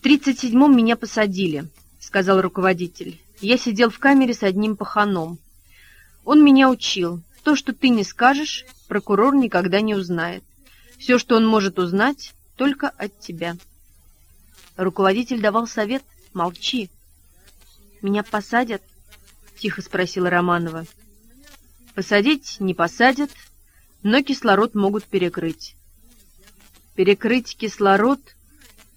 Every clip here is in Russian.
«В 37-м меня посадили», — сказал руководитель. «Я сидел в камере с одним паханом. Он меня учил. То, что ты не скажешь, прокурор никогда не узнает. Все, что он может узнать, только от тебя». Руководитель давал совет «Молчи». «Меня посадят?» — тихо спросила Романова. «Посадить не посадят, но кислород могут перекрыть». «Перекрыть кислород —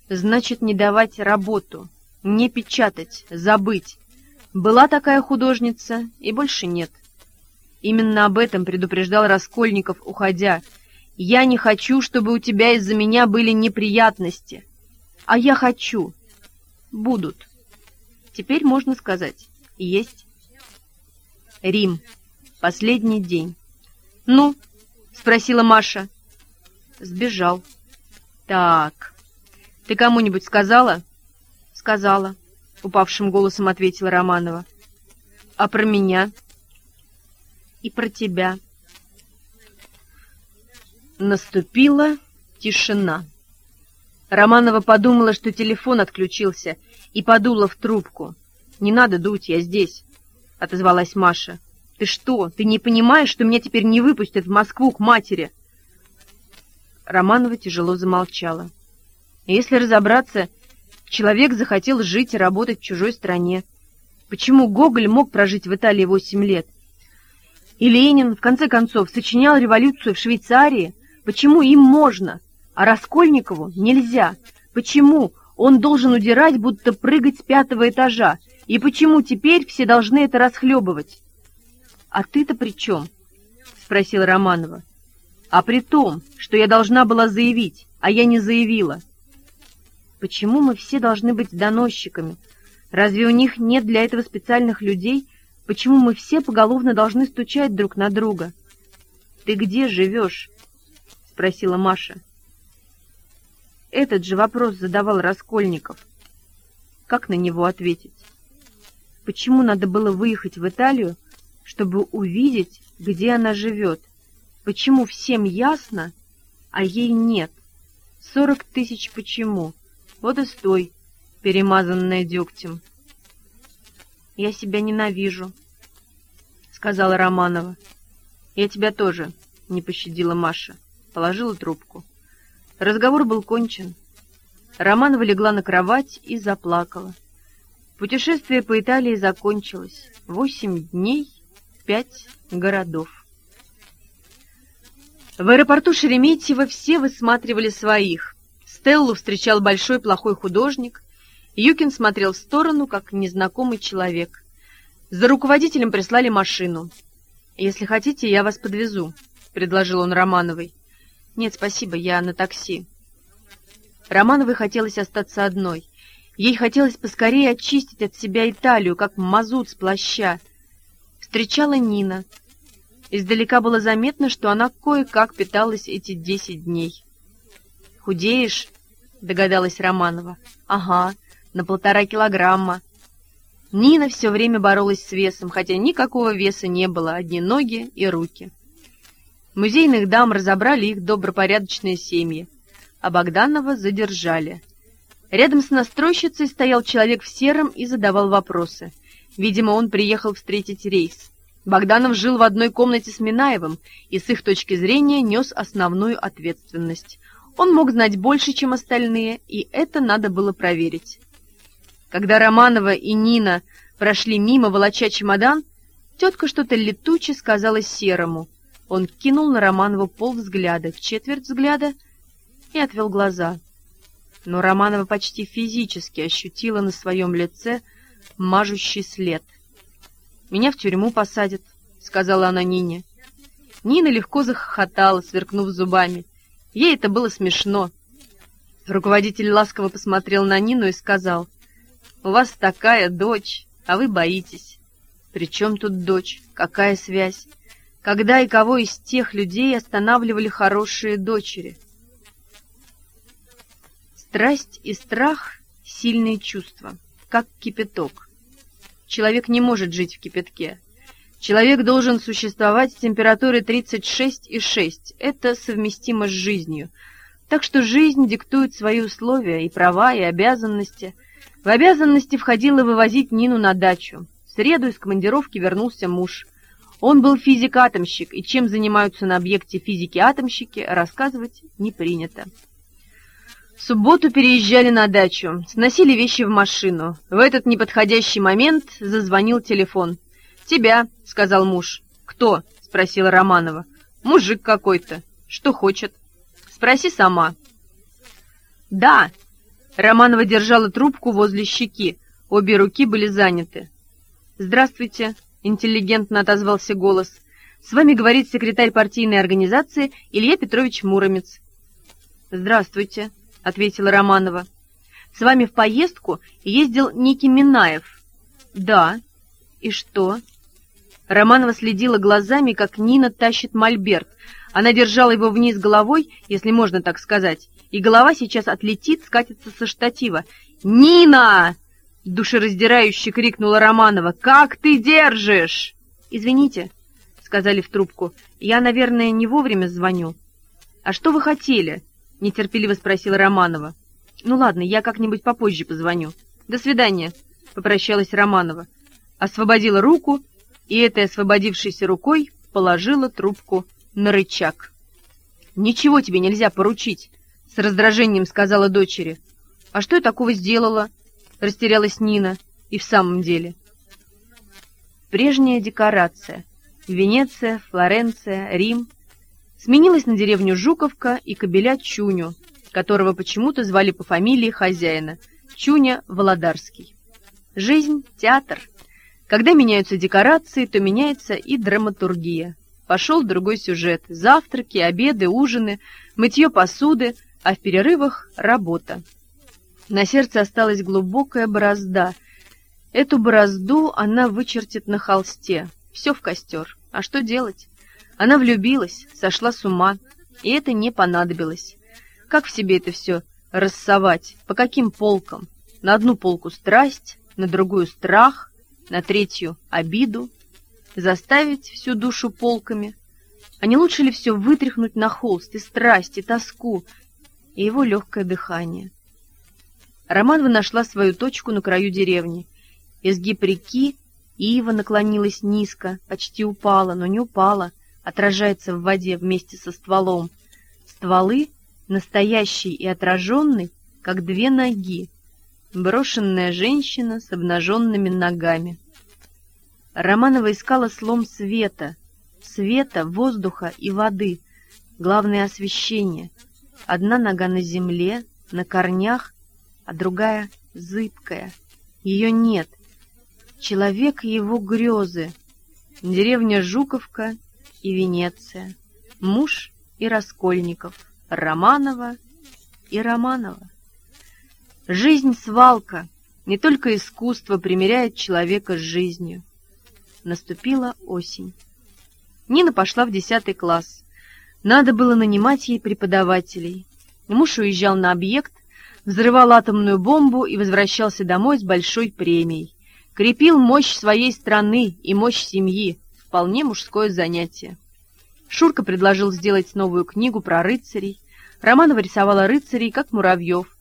значит не давать работу, не печатать, забыть. Была такая художница, и больше нет». Именно об этом предупреждал Раскольников, уходя. «Я не хочу, чтобы у тебя из-за меня были неприятности». А я хочу. Будут. Теперь можно сказать. Есть. Рим. Последний день. Ну? Спросила Маша. Сбежал. Так. Ты кому-нибудь сказала? Сказала. Упавшим голосом ответила Романова. А про меня? И про тебя. Наступила тишина. Романова подумала, что телефон отключился, и подула в трубку. «Не надо дуть, я здесь», — отозвалась Маша. «Ты что, ты не понимаешь, что меня теперь не выпустят в Москву к матери?» Романова тяжело замолчала. Если разобраться, человек захотел жить и работать в чужой стране. Почему Гоголь мог прожить в Италии восемь лет? И Ленин, в конце концов, сочинял революцию в Швейцарии. Почему им можно? А Раскольникову нельзя. Почему? Он должен удирать, будто прыгать с пятого этажа. И почему теперь все должны это расхлебывать? — А ты-то при чем? — спросила Романова. — А при том, что я должна была заявить, а я не заявила. — Почему мы все должны быть доносчиками? Разве у них нет для этого специальных людей? Почему мы все поголовно должны стучать друг на друга? — Ты где живешь? — спросила Маша. — этот же вопрос задавал Раскольников. Как на него ответить? Почему надо было выехать в Италию, чтобы увидеть, где она живет? Почему всем ясно, а ей нет? Сорок тысяч почему? Вот и стой, перемазанная дегтем. «Я себя ненавижу», — сказала Романова. «Я тебя тоже», — не пощадила Маша. Положила трубку. Разговор был кончен. Романова легла на кровать и заплакала. Путешествие по Италии закончилось. Восемь дней, пять городов. В аэропорту Шереметьево все высматривали своих. Стеллу встречал большой плохой художник. Юкин смотрел в сторону, как незнакомый человек. За руководителем прислали машину. «Если хотите, я вас подвезу», — предложил он Романовой. «Нет, спасибо, я на такси». Романовой хотелось остаться одной. Ей хотелось поскорее очистить от себя Италию, как мазут с плаща. Встречала Нина. Издалека было заметно, что она кое-как питалась эти десять дней. «Худеешь?» — догадалась Романова. «Ага, на полтора килограмма». Нина все время боролась с весом, хотя никакого веса не было, одни ноги и руки. Музейных дам разобрали их добропорядочные семьи, а Богданова задержали. Рядом с настройщицей стоял человек в сером и задавал вопросы. Видимо, он приехал встретить рейс. Богданов жил в одной комнате с Минаевым и с их точки зрения нес основную ответственность. Он мог знать больше, чем остальные, и это надо было проверить. Когда Романова и Нина прошли мимо, волоча чемодан, тетка что-то летуче сказала Серому — он кинул на Романова полвзгляда, четверть взгляда и отвел глаза. Но Романова почти физически ощутила на своем лице мажущий след. «Меня в тюрьму посадят», — сказала она Нине. Нина легко захохотала, сверкнув зубами. Ей это было смешно. Руководитель ласково посмотрел на Нину и сказал, «У вас такая дочь, а вы боитесь». «При чем тут дочь? Какая связь? когда и кого из тех людей останавливали хорошие дочери. Страсть и страх — сильные чувства, как кипяток. Человек не может жить в кипятке. Человек должен существовать с температурой 36,6. Это совместимо с жизнью. Так что жизнь диктует свои условия, и права, и обязанности. В обязанности входило вывозить Нину на дачу. В среду из командировки вернулся муж. Он был физик-атомщик, и чем занимаются на объекте физики-атомщики, рассказывать не принято. В субботу переезжали на дачу, сносили вещи в машину. В этот неподходящий момент зазвонил телефон. «Тебя», — сказал муж. «Кто?» — спросила Романова. «Мужик какой-то. Что хочет?» «Спроси сама». «Да». Романова держала трубку возле щеки. Обе руки были заняты. «Здравствуйте», — интеллигентно отозвался голос. «С вами говорит секретарь партийной организации Илья Петрович Муромец». «Здравствуйте», — ответила Романова. «С вами в поездку ездил некий Минаев». «Да». «И что?» Романова следила глазами, как Нина тащит мольберт. Она держала его вниз головой, если можно так сказать, и голова сейчас отлетит, скатится со штатива. «Нина!» — душераздирающе крикнула Романова. «Как ты держишь?» «Извините», — сказали в трубку. «Я, наверное, не вовремя звоню». «А что вы хотели?» — нетерпеливо спросила Романова. «Ну ладно, я как-нибудь попозже позвоню. До свидания», — попрощалась Романова. Освободила руку, и этой освободившейся рукой положила трубку на рычаг. «Ничего тебе нельзя поручить», — с раздражением сказала дочери. «А что я такого сделала?» — растерялась Нина. И в самом деле. Прежняя декорация. Венеция, Флоренция, Рим — сменилась на деревню Жуковка и кобеля Чуню, которого почему-то звали по фамилии хозяина – Чуня Володарский. Жизнь – театр. Когда меняются декорации, то меняется и драматургия. Пошел другой сюжет – завтраки, обеды, ужины, мытье посуды, а в перерывах – работа. На сердце осталась глубокая борозда. Эту борозду она вычертит на холсте. Все в костер. А что делать? Она влюбилась, сошла с ума, и это не понадобилось. Как в себе это все рассовать? По каким полкам? На одну полку страсть, на другую страх, на третью обиду. Заставить всю душу полками? А не лучше ли все вытряхнуть на холст и страсть, и тоску, и его легкое дыхание? Романова нашла свою точку на краю деревни. Изгиб реки, ива наклонилась низко, почти упала, но не упала — отражается в воде вместе со стволом. Стволы, настоящий и отраженный, как две ноги. Брошенная женщина с обнаженными ногами. Романова искала слом света, света, воздуха и воды, главное освещение. Одна нога на земле, на корнях, а другая зыбкая. Ее нет. Человек его грезы. Деревня Жуковка и Венеция, муж и Раскольников, Романова и Романова. Жизнь свалка, не только искусство примиряет человека с жизнью. Наступила осень. Нина пошла в десятый класс. Надо было нанимать ей преподавателей. Муж уезжал на объект, взрывал атомную бомбу и возвращался домой с большой премией. Крепил мощь своей страны и мощь семьи, вполне мужское занятие. Шурка предложил сделать новую книгу про рыцарей. Романова рисовала рыцарей, как муравьев,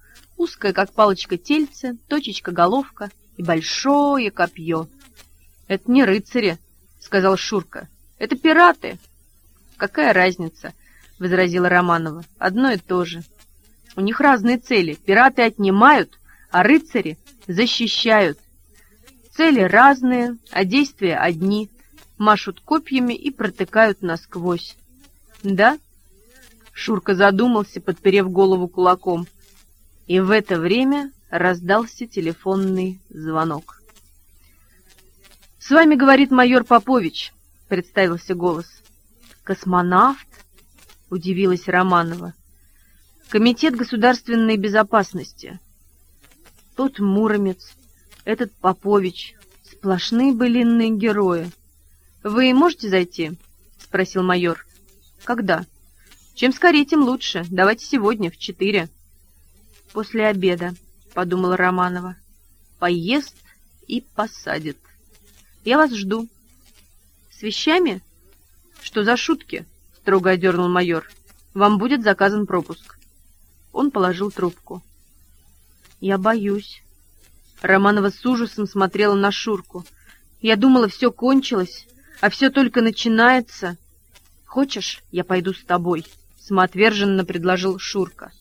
узкая, как палочка тельце, точечка головка и большое копье. — Это не рыцари, — сказал Шурка, — это пираты. — Какая разница, — возразила Романова, — одно и то же. У них разные цели. Пираты отнимают, а рыцари защищают. Цели разные, а действия одни — машут копьями и протыкают насквозь. «Да?» — Шурка задумался, подперев голову кулаком. И в это время раздался телефонный звонок. «С вами говорит майор Попович», — представился голос. «Космонавт?» — удивилась Романова. «Комитет государственной безопасности». Тот Муромец, этот Попович, сплошные былинные герои. «Вы можете зайти?» — спросил майор. «Когда?» «Чем скорее, тем лучше. Давайте сегодня, в четыре». «После обеда», — подумала Романова. «Поест и посадит. Я вас жду». «С вещами?» «Что за шутки?» — строго одернул майор. «Вам будет заказан пропуск». Он положил трубку. «Я боюсь». Романова с ужасом смотрела на Шурку. «Я думала, все кончилось, а все только начинается. Хочешь, я пойду с тобой?» Самоотверженно предложил Шурка.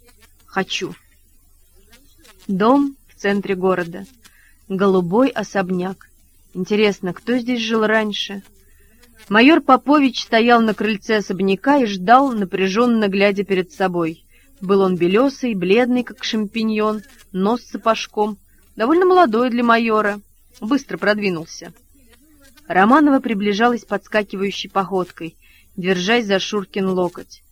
«Хочу». Дом в центре города. Голубой особняк. Интересно, кто здесь жил раньше? Майор Попович стоял на крыльце особняка и ждал, напряженно глядя перед собой. Был он белесый, бледный, как шампиньон, нос с сапожком, довольно молодой для майора, быстро продвинулся. Романова приближалась подскакивающей походкой, держась за Шуркин локоть.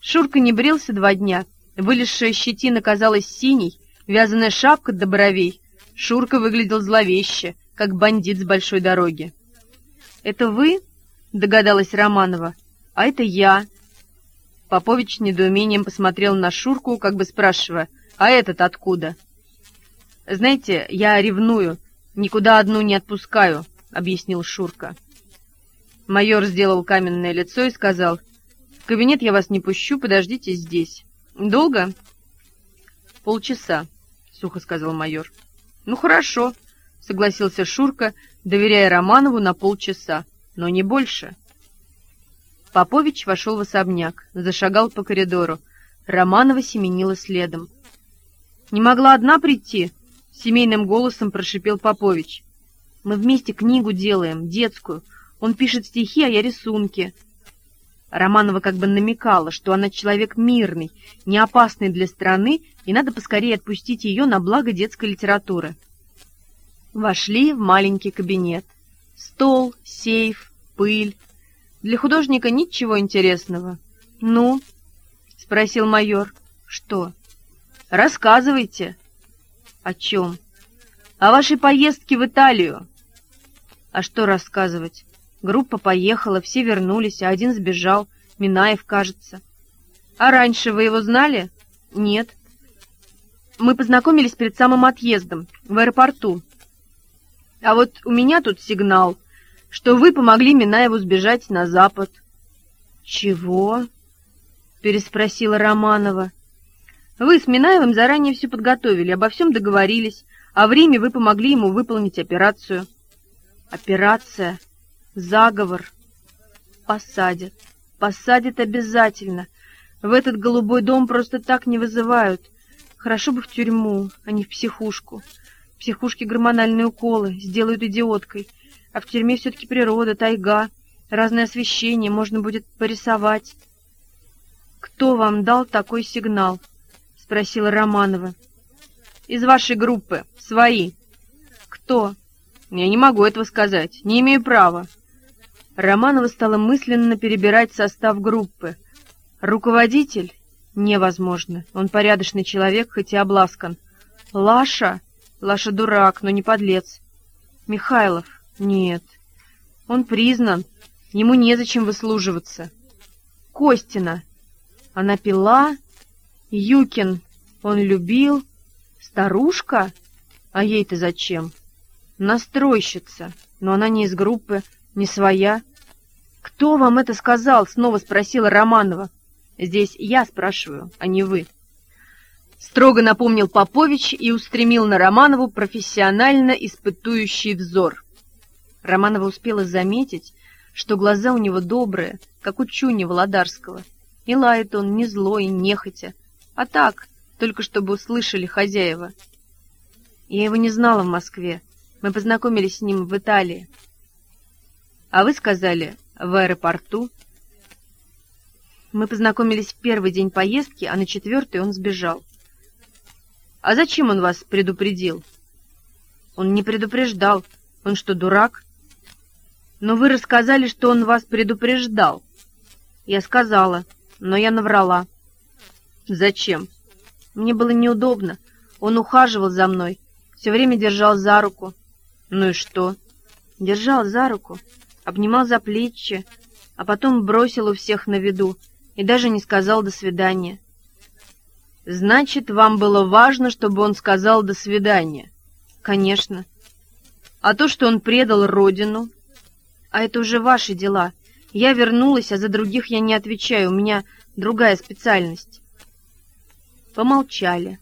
Шурка не брился два дня, вылезшая щетина казалась синей, вязаная шапка до бровей. Шурка выглядел зловеще, как бандит с большой дороги. «Это вы?» — догадалась Романова. «А это я». Попович недоумением посмотрел на Шурку, как бы спрашивая, «А этот откуда?» «Знаете, я ревную, никуда одну не отпускаю», — объяснил Шурка. Майор сделал каменное лицо и сказал, «В кабинет я вас не пущу, подождите здесь». «Долго?» «Полчаса», — сухо сказал майор. «Ну, хорошо», — согласился Шурка, доверяя Романову на полчаса, но не больше. Попович вошел в особняк, зашагал по коридору. Романова семенила следом. «Не могла одна прийти?» — семейным голосом прошипел Попович. «Мы вместе книгу делаем, детскую. Он пишет стихи, а я рисунки». Романова как бы намекала, что она человек мирный, не опасный для страны, и надо поскорее отпустить ее на благо детской литературы. Вошли в маленький кабинет. Стол, сейф, пыль. Для художника ничего интересного. «Ну?» — спросил майор. «Что?» «Рассказывайте». «О чем?» «О вашей поездке в Италию». «А что рассказывать? Группа поехала, все вернулись, а один сбежал. Минаев, кажется». «А раньше вы его знали?» «Нет». «Мы познакомились перед самым отъездом, в аэропорту. А вот у меня тут сигнал, что вы помогли Минаеву сбежать на запад. Чего? переспросила Романова. Вы с Минаевым заранее все подготовили, обо всем договорились, а в Риме вы помогли ему выполнить операцию. Операция, заговор. Посадят, посадят обязательно. В этот голубой дом просто так не вызывают. Хорошо бы в тюрьму, а не в психушку психушке гормональные уколы, сделают идиоткой. А в тюрьме все-таки природа, тайга, разное освещение, можно будет порисовать. «Кто вам дал такой сигнал?» — спросила Романова. «Из вашей группы. Свои». «Кто?» «Я не могу этого сказать. Не имею права». Романова стала мысленно перебирать состав группы. «Руководитель?» «Невозможно. Он порядочный человек, хоть и обласкан». «Лаша?» Лаша дурак, но не подлец. Михайлов? Нет. Он признан. Ему незачем выслуживаться. Костина. Она пила. Юкин. Он любил. Старушка? А ей-то зачем? Настройщица. Но она не из группы, не своя. «Кто вам это сказал?» — снова спросила Романова. «Здесь я спрашиваю, а не вы». Строго напомнил Попович и устремил на Романову профессионально испытующий взор. Романова успела заметить, что глаза у него добрые, как у Чуни Володарского. И лает он не злой, нехотя, а так, только чтобы услышали хозяева. Я его не знала в Москве. Мы познакомились с ним в Италии. А вы сказали, в аэропорту. Мы познакомились в первый день поездки, а на четвертый он сбежал. А зачем он вас предупредил? Он не предупреждал. Он что, дурак? Но вы рассказали, что он вас предупреждал. Я сказала, но я наврала. Зачем? Мне было неудобно. Он ухаживал за мной, все время держал за руку. Ну и что? Держал за руку, обнимал за плечи, а потом бросил у всех на виду и даже не сказал «до свидания». Значит, вам было важно, чтобы он сказал «до свидания». Конечно. А то, что он предал родину... А это уже ваши дела. Я вернулась, а за других я не отвечаю, у меня другая специальность. Помолчали.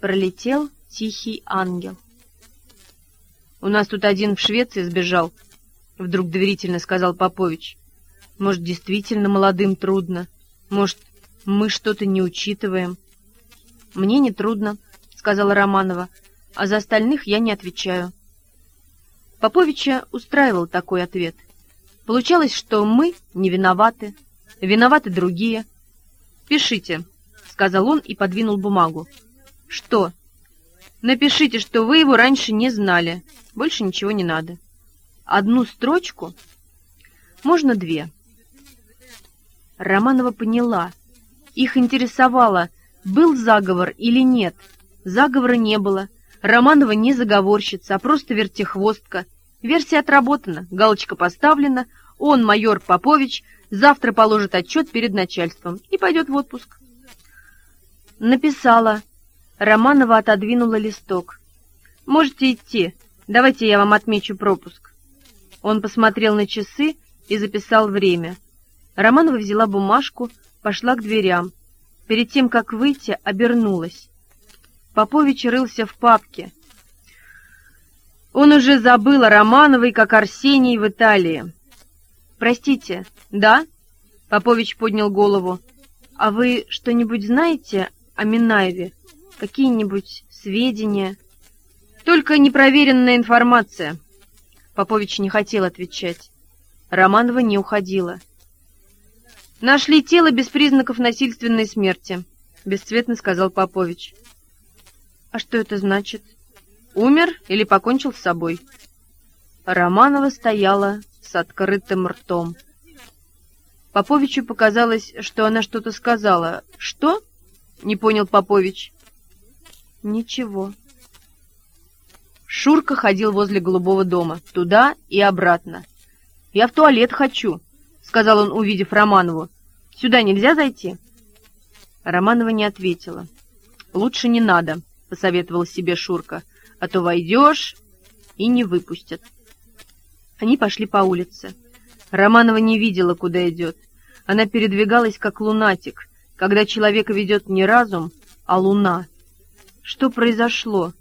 Пролетел тихий ангел. «У нас тут один в Швеции сбежал», — вдруг доверительно сказал Попович. «Может, действительно молодым трудно? Может, мы что-то не учитываем?» «Мне не трудно», — сказала Романова, — «а за остальных я не отвечаю». Поповича устраивал такой ответ. Получалось, что мы не виноваты, виноваты другие. «Пишите», — сказал он и подвинул бумагу. «Что?» «Напишите, что вы его раньше не знали. Больше ничего не надо. Одну строчку? Можно две». Романова поняла. Их интересовало, был заговор или нет. Заговора не было. Романова не заговорщица, а просто вертихвостка. Версия отработана, галочка поставлена. Он, майор Попович, завтра положит отчет перед начальством и пойдет в отпуск. Написала. Романова отодвинула листок. «Можете идти. Давайте я вам отмечу пропуск». Он посмотрел на часы и записал время. Романова взяла бумажку, пошла к дверям. Перед тем, как выйти, обернулась. Попович рылся в папке. Он уже забыл о Романовой, как Арсений в Италии. «Простите, да?» — Попович поднял голову. «А вы что-нибудь знаете о Минаеве? Какие-нибудь сведения?» «Только непроверенная информация». Попович не хотел отвечать. Романова не уходила. «Нашли тело без признаков насильственной смерти», — бесцветно сказал Попович. «А что это значит? Умер или покончил с собой?» Романова стояла с открытым ртом. Поповичу показалось, что она что-то сказала. «Что?» — не понял Попович. «Ничего». Шурка ходил возле голубого дома, туда и обратно. «Я в туалет хочу», — сказал он, увидев Романову. «Сюда нельзя зайти?» Романова не ответила. «Лучше не надо», — посоветовал себе Шурка, «а то войдешь и не выпустят». Они пошли по улице. Романова не видела, куда идет. Она передвигалась, как лунатик, когда человека ведет не разум, а луна. Что произошло?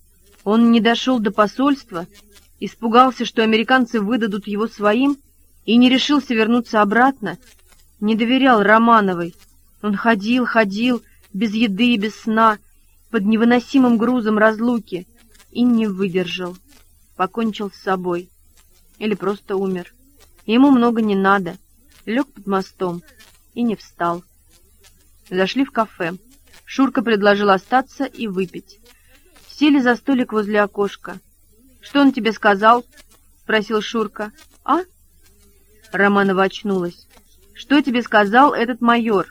Он не дошел до посольства, испугался, что американцы выдадут его своим, и не решился вернуться обратно, не доверял Романовой. Он ходил, ходил, без еды и без сна, под невыносимым грузом разлуки, и не выдержал, покончил с собой или просто умер. Ему много не надо. Лег под мостом и не встал. Зашли в кафе. Шурка предложил остаться и выпить. Сели за столик возле окошка. «Что он тебе сказал?» — спросил Шурка. «А?» Романова очнулась. «Что тебе сказал этот майор?»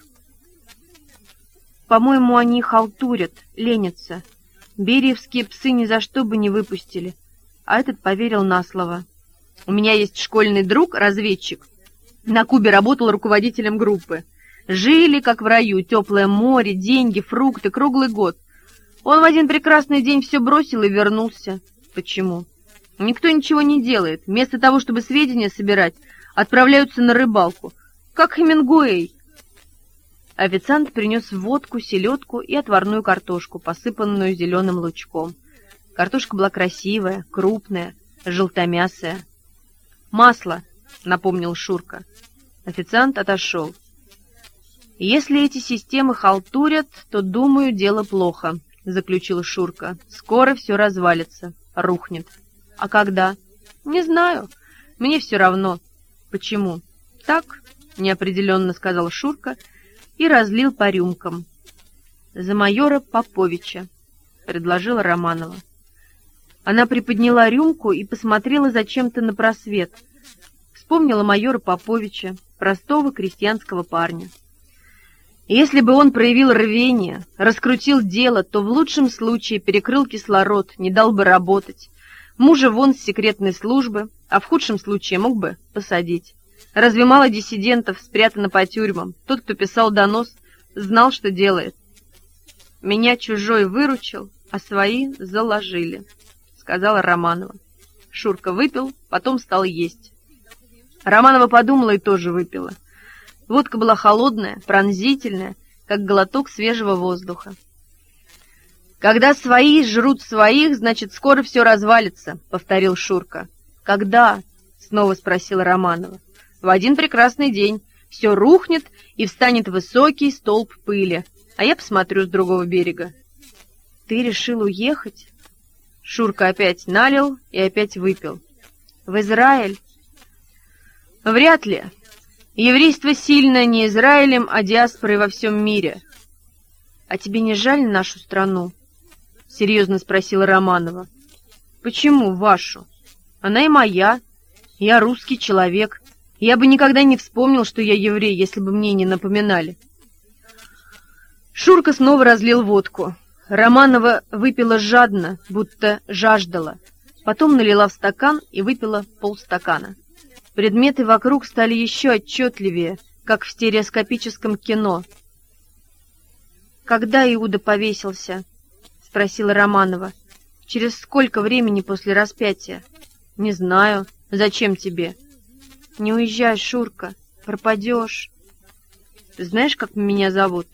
«По-моему, они халтурят, ленятся. Бериевские псы ни за что бы не выпустили, а этот поверил на слово». У меня есть школьный друг, разведчик. На Кубе работал руководителем группы. Жили, как в раю, теплое море, деньги, фрукты, круглый год. Он в один прекрасный день все бросил и вернулся. Почему? Никто ничего не делает. Вместо того, чтобы сведения собирать, отправляются на рыбалку. Как Хемингуэй. Официант принес водку, селедку и отварную картошку, посыпанную зеленым лучком. Картошка была красивая, крупная, желтомясая. «Масло», — напомнил Шурка. Официант отошел. «Если эти системы халтурят, то, думаю, дело плохо», — заключил Шурка. «Скоро все развалится, рухнет». «А когда?» «Не знаю. Мне все равно». «Почему?» «Так», — неопределенно сказал Шурка и разлил по рюмкам. «За майора Поповича», — предложила Романова. Она приподняла рюмку и посмотрела зачем-то на просвет. Вспомнила майора Поповича, простого крестьянского парня. Если бы он проявил рвение, раскрутил дело, то в лучшем случае перекрыл кислород, не дал бы работать. Мужа вон с секретной службы, а в худшем случае мог бы посадить. Разве мало диссидентов спрятано по тюрьмам? Тот, кто писал донос, знал, что делает. Меня чужой выручил, а свои заложили сказала Романова. Шурка выпил, потом стал есть. Романова подумала и тоже выпила. Водка была холодная, пронзительная, как глоток свежего воздуха. «Когда свои жрут своих, значит, скоро все развалится», — повторил Шурка. «Когда?» — снова спросила Романова. «В один прекрасный день все рухнет и встанет высокий столб пыли, а я посмотрю с другого берега». «Ты решил уехать?» Шурка опять налил и опять выпил. «В Израиль?» «Вряд ли. Еврейство сильно не Израилем, а диаспорой во всем мире». «А тебе не жаль нашу страну?» — серьезно спросила Романова. «Почему вашу? Она и моя. Я русский человек. Я бы никогда не вспомнил, что я еврей, если бы мне не напоминали». Шурка снова разлил водку. Романова выпила жадно, будто жаждала. Потом налила в стакан и выпила полстакана. Предметы вокруг стали еще отчетливее, как в стереоскопическом кино. «Когда Иуда повесился?» — спросила Романова. «Через сколько времени после распятия?» «Не знаю. Зачем тебе?» «Не уезжай, Шурка. Пропадешь». «Знаешь, как меня зовут?»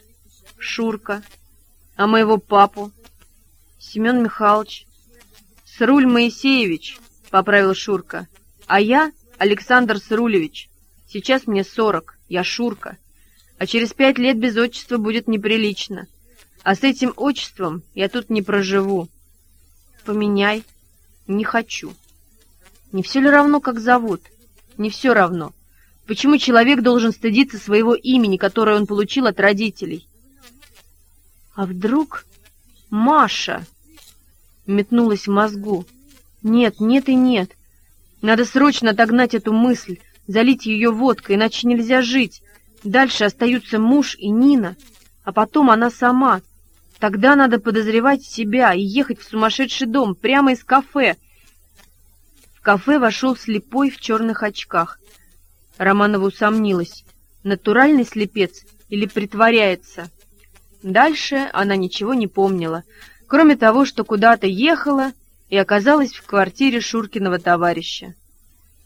«Шурка». «А моего папу?» «Семен Михайлович». «Сруль Моисеевич», — поправил Шурка. «А я Александр Срулевич. Сейчас мне сорок. Я Шурка. А через пять лет без отчества будет неприлично. А с этим отчеством я тут не проживу. Поменяй. Не хочу. Не все ли равно, как зовут? Не все равно. Почему человек должен стыдиться своего имени, которое он получил от родителей? А вдруг Маша метнулась в мозгу? Нет, нет и нет. Надо срочно отогнать эту мысль, залить ее водкой, иначе нельзя жить. Дальше остаются муж и Нина, а потом она сама — Тогда надо подозревать себя и ехать в сумасшедший дом, прямо из кафе. В кафе вошел слепой в черных очках. Романова усомнилась, натуральный слепец или притворяется. Дальше она ничего не помнила, кроме того, что куда-то ехала и оказалась в квартире Шуркиного товарища.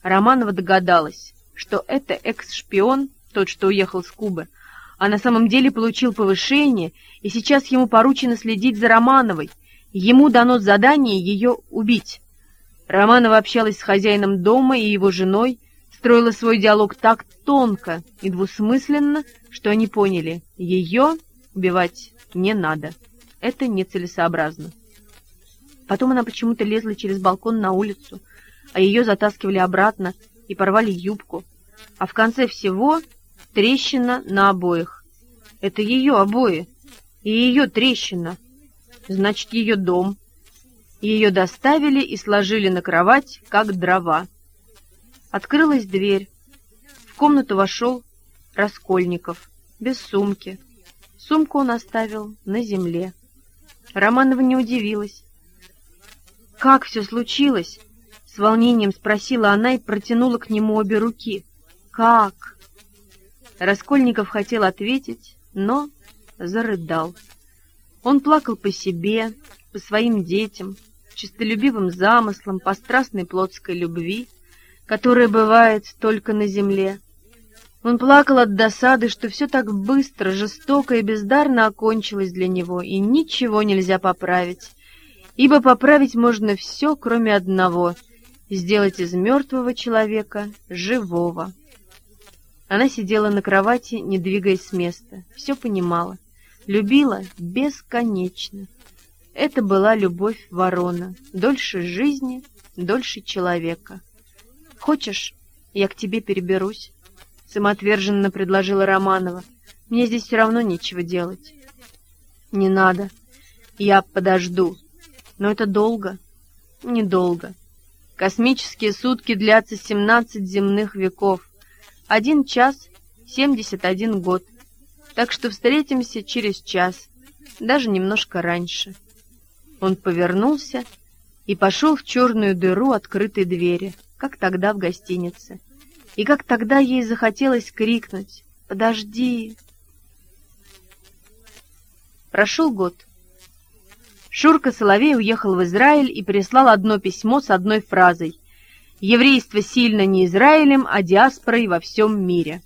Романова догадалась, что это экс-шпион, тот, что уехал с Кубы, а на самом деле получил повышение, и сейчас ему поручено следить за Романовой. Ему дано задание ее убить. Романова общалась с хозяином дома и его женой, строила свой диалог так тонко и двусмысленно, что они поняли, ее убивать не надо. Это нецелесообразно. Потом она почему-то лезла через балкон на улицу, а ее затаскивали обратно и порвали юбку. А в конце всего Трещина на обоих. Это ее обои. И ее трещина. Значит, ее дом. Ее доставили и сложили на кровать, как дрова. Открылась дверь. В комнату вошел Раскольников, без сумки. Сумку он оставил на земле. Романова не удивилась. «Как все случилось?» — с волнением спросила она и протянула к нему обе руки. «Как?» Раскольников хотел ответить, но зарыдал. Он плакал по себе, по своим детям, чистолюбивым замыслам, по страстной плотской любви, которая бывает только на земле. Он плакал от досады, что все так быстро, жестоко и бездарно окончилось для него, и ничего нельзя поправить, ибо поправить можно все, кроме одного — сделать из мертвого человека живого. Она сидела на кровати, не двигаясь с места, все понимала, любила бесконечно. Это была любовь ворона, дольше жизни, дольше человека. «Хочешь, я к тебе переберусь?» — самоотверженно предложила Романова. «Мне здесь все равно нечего делать». «Не надо. Я подожду. Но это долго?» «Недолго. Космические сутки длятся семнадцать земных веков. Один час семьдесят один год, так что встретимся через час, даже немножко раньше. Он повернулся и пошел в черную дыру открытой двери, как тогда в гостинице. И как тогда ей захотелось крикнуть «Подожди!». Прошел год. Шурка Соловей уехал в Израиль и прислал одно письмо с одной фразой Еврейство сильно не Израилем, а диаспорой во всем мире.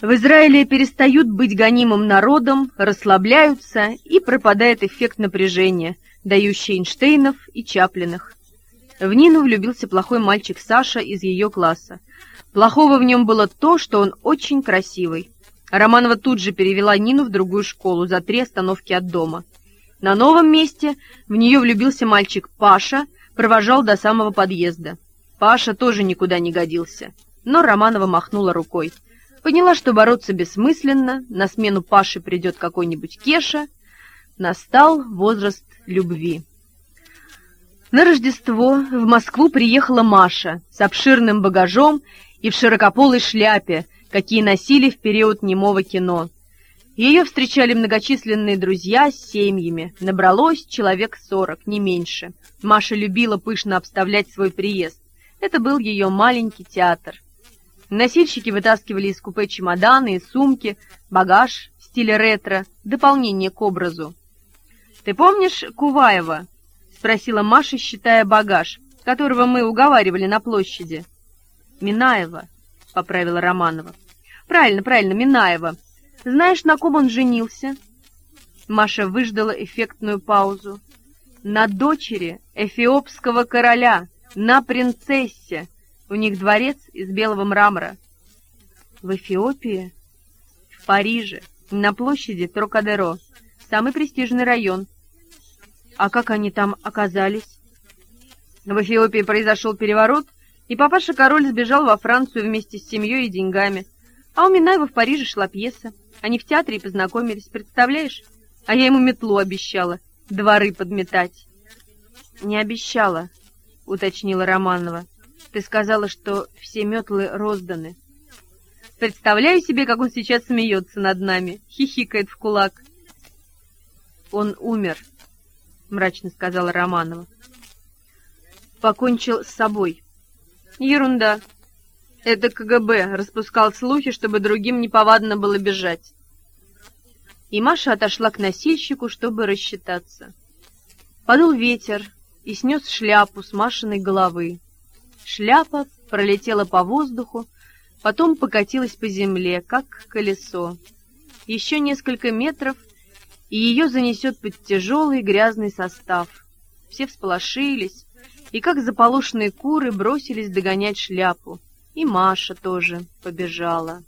В Израиле перестают быть гонимым народом, расслабляются, и пропадает эффект напряжения, дающий Эйнштейнов и Чаплиных. В Нину влюбился плохой мальчик Саша из ее класса. Плохого в нем было то, что он очень красивый. Романова тут же перевела Нину в другую школу за три остановки от дома. На новом месте в нее влюбился мальчик Паша, провожал до самого подъезда. Паша тоже никуда не годился, но Романова махнула рукой. Поняла, что бороться бессмысленно, на смену Паше придет какой-нибудь Кеша. Настал возраст любви. На Рождество в Москву приехала Маша с обширным багажом и в широкополой шляпе, какие носили в период немого кино. Ее встречали многочисленные друзья с семьями, набралось человек сорок, не меньше. Маша любила пышно обставлять свой приезд. Это был ее маленький театр. Носильщики вытаскивали из купе чемоданы и сумки, багаж в стиле ретро, дополнение к образу. «Ты помнишь Куваева?» — спросила Маша, считая багаж, которого мы уговаривали на площади. «Минаева», — поправила Романова. «Правильно, правильно, Минаева. Знаешь, на ком он женился?» Маша выждала эффектную паузу. «На дочери эфиопского короля, на принцессе. У них дворец из белого мрамора». «В Эфиопии?» «В Париже, на площади Трокадеро, самый престижный район». «А как они там оказались?» В Эфиопии произошел переворот, и папаша-король сбежал во Францию вместе с семьей и деньгами. А у Минаева в Париже шла пьеса. Они в театре и познакомились, представляешь? А я ему метлу обещала, дворы подметать. Не обещала, уточнила Романова. Ты сказала, что все метлы розданы. Представляю себе, как он сейчас смеется над нами, хихикает в кулак. Он умер, мрачно сказала Романова. Покончил с собой. Ерунда, это КГБ распускал слухи, чтобы другим неповадно было бежать. И Маша отошла к носильщику, чтобы рассчитаться. Подул ветер и снес шляпу с Машиной головы. Шляпа пролетела по воздуху, потом покатилась по земле, как колесо. Еще несколько метров, и ее занесет под тяжелый грязный состав. Все всполошились, и как заполошенные куры бросились догонять шляпу. И Маша тоже побежала.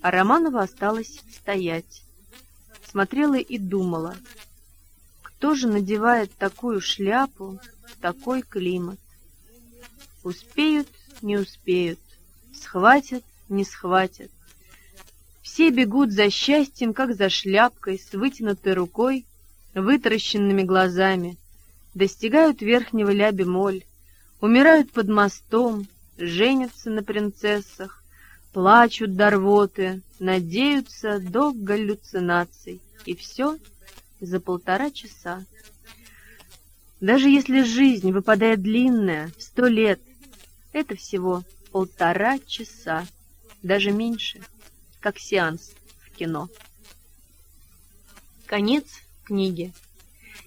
А Романова осталась стоять. Смотрела и думала, кто же надевает такую шляпу в такой климат? Успеют, не успеют, схватят, не схватят. Все бегут за счастьем, как за шляпкой, с вытянутой рукой, вытаращенными глазами, достигают верхнего ляби-моль, умирают под мостом, женятся на принцессах, плачут до рвоты, надеются до галлюцинаций. И все за полтора часа. Даже если жизнь выпадает длинная, в сто лет, это всего полтора часа, даже меньше, как сеанс в кино. Конец книги.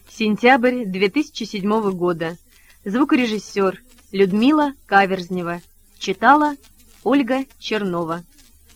Сентябрь 2007 года. Звукорежиссер Людмила Каверзнева. Читала Ольга Чернова.